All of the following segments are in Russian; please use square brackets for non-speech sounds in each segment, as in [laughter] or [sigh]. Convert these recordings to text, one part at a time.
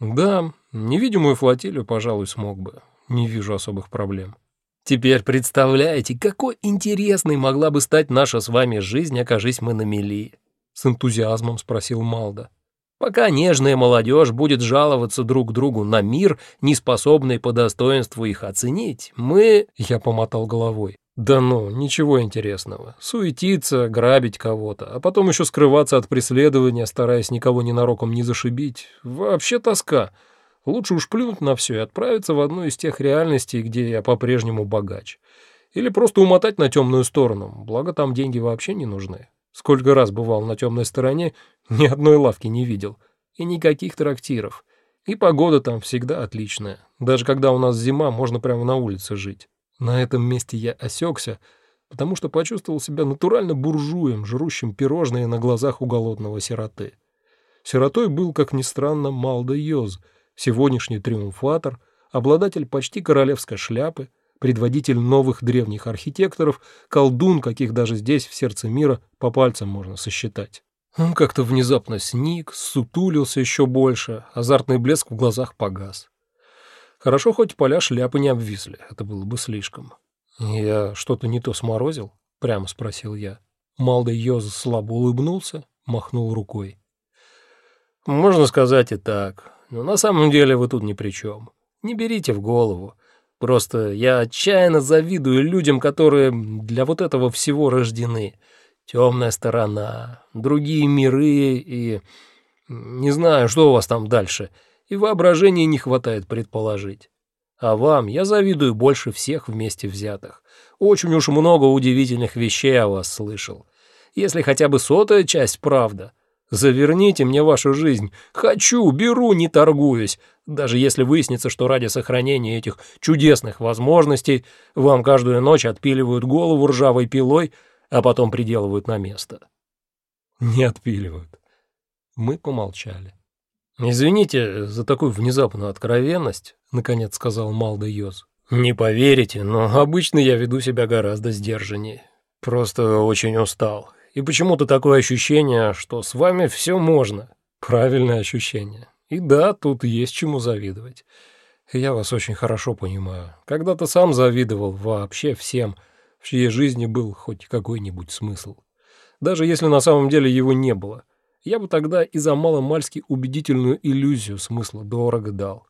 Да, невидимую флотилию, пожалуй, смог бы. Не вижу особых проблем. Теперь представляете, какой интересной могла бы стать наша с вами жизнь, окажись мы на мели? С энтузиазмом спросил Малда. Пока нежная молодежь будет жаловаться друг другу на мир, не способный по достоинству их оценить, мы...» Я помотал головой. «Да ну, ничего интересного. Суетиться, грабить кого-то, а потом еще скрываться от преследования, стараясь никого ненароком не зашибить. Вообще тоска. Лучше уж плюнуть на все и отправиться в одну из тех реальностей, где я по-прежнему богач. Или просто умотать на темную сторону, благо там деньги вообще не нужны. Сколько раз бывал на темной стороне, [laughs] ни одной лавки не видел. И никаких трактиров. И погода там всегда отличная. Даже когда у нас зима, можно прямо на улице жить. На этом месте я осекся, потому что почувствовал себя натурально буржуем, жрущим пирожные на глазах у голодного сироты. Сиротой был, как ни странно, Малда Йоз, сегодняшний триумфатор, обладатель почти королевской шляпы, предводитель новых древних архитекторов, колдун, каких даже здесь, в сердце мира, по пальцам можно сосчитать. Он как-то внезапно сник, сутулился еще больше, азартный блеск в глазах погас. Хорошо, хоть поля шляпы не обвисли, это было бы слишком. «Я что-то не то сморозил?» — прямо спросил я. Малдый Йоз слабо улыбнулся, махнул рукой. «Можно сказать и так, но на самом деле вы тут ни при чем. Не берите в голову. Просто я отчаянно завидую людям, которые для вот этого всего рождены. Темная сторона, другие миры и... Не знаю, что у вас там дальше. И воображения не хватает предположить. А вам я завидую больше всех вместе взятых. Очень уж много удивительных вещей о вас слышал. Если хотя бы сотая часть правда, Заверните мне вашу жизнь. Хочу, беру, не торгуюсь. Даже если выяснится, что ради сохранения этих чудесных возможностей вам каждую ночь отпиливают голову ржавой пилой, а потом приделывают на место. Не отпиливают. Мы помолчали. «Извините за такую внезапную откровенность», — наконец сказал Малда Йоз. «Не поверите, но обычно я веду себя гораздо сдержаннее. Просто очень устал и почему-то такое ощущение, что с вами все можно. Правильное ощущение. И да, тут есть чему завидовать. Я вас очень хорошо понимаю. Когда-то сам завидовал вообще всем, в чьей жизни был хоть какой-нибудь смысл. Даже если на самом деле его не было. Я бы тогда и за маломальски убедительную иллюзию смысла дорого дал.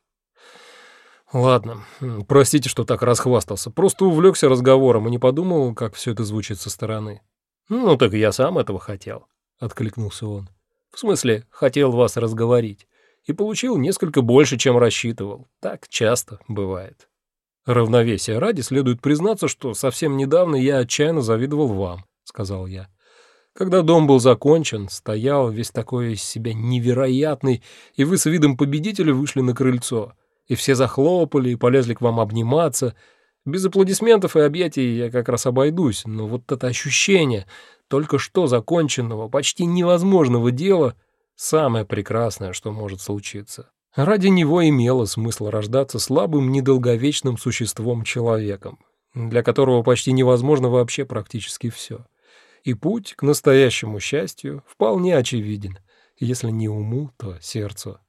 Ладно, простите, что так расхвастался. Просто увлекся разговором и не подумал, как все это звучит со стороны. «Ну, так я сам этого хотел», — откликнулся он. «В смысле, хотел вас разговорить. И получил несколько больше, чем рассчитывал. Так часто бывает». «Равновесие ради следует признаться, что совсем недавно я отчаянно завидовал вам», — сказал я. «Когда дом был закончен, стоял весь такой из себя невероятный, и вы с видом победителя вышли на крыльцо, и все захлопали и полезли к вам обниматься, без аплодисментов и объятий я как раз обойдусь, но вот это ощущение только что законченного, почти невозможного дела — самое прекрасное, что может случиться. Ради него имело смысл рождаться слабым, недолговечным существом-человеком, для которого почти невозможно вообще практически все. И путь к настоящему счастью вполне очевиден, если не уму, то сердцу.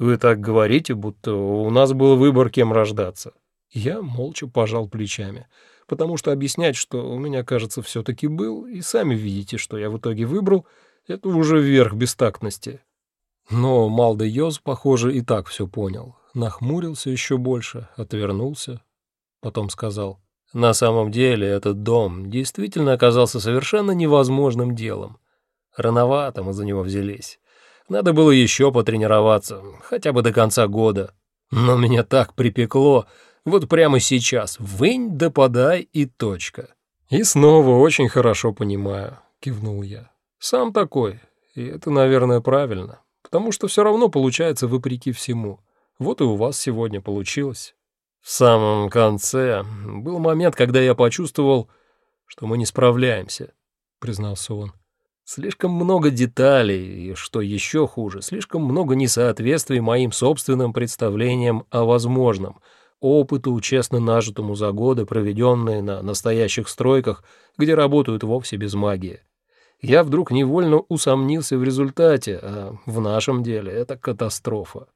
«Вы так говорите, будто у нас был выбор, кем рождаться», я молча пожал плечами, потому что объяснять, что у меня, кажется, все-таки был, и сами видите, что я в итоге выбрал, это уже верх бестактности. Но Малда Йоз, похоже, и так все понял. Нахмурился еще больше, отвернулся. Потом сказал, «На самом деле этот дом действительно оказался совершенно невозможным делом. Рановато мы за него взялись. Надо было еще потренироваться, хотя бы до конца года. Но меня так припекло, вот прямо сейчас. Вынь да подай и точка. И снова очень хорошо понимаю, кивнул я. Сам такой. И это, наверное, правильно. Потому что все равно получается вопреки всему. Вот и у вас сегодня получилось. В самом конце был момент, когда я почувствовал, что мы не справляемся, признался он. Слишком много деталей, и, что еще хуже, слишком много несоответствий моим собственным представлениям о возможном — опыту, честно нажитому за годы, проведенные на настоящих стройках, где работают вовсе без магии. Я вдруг невольно усомнился в результате, а в нашем деле это катастрофа.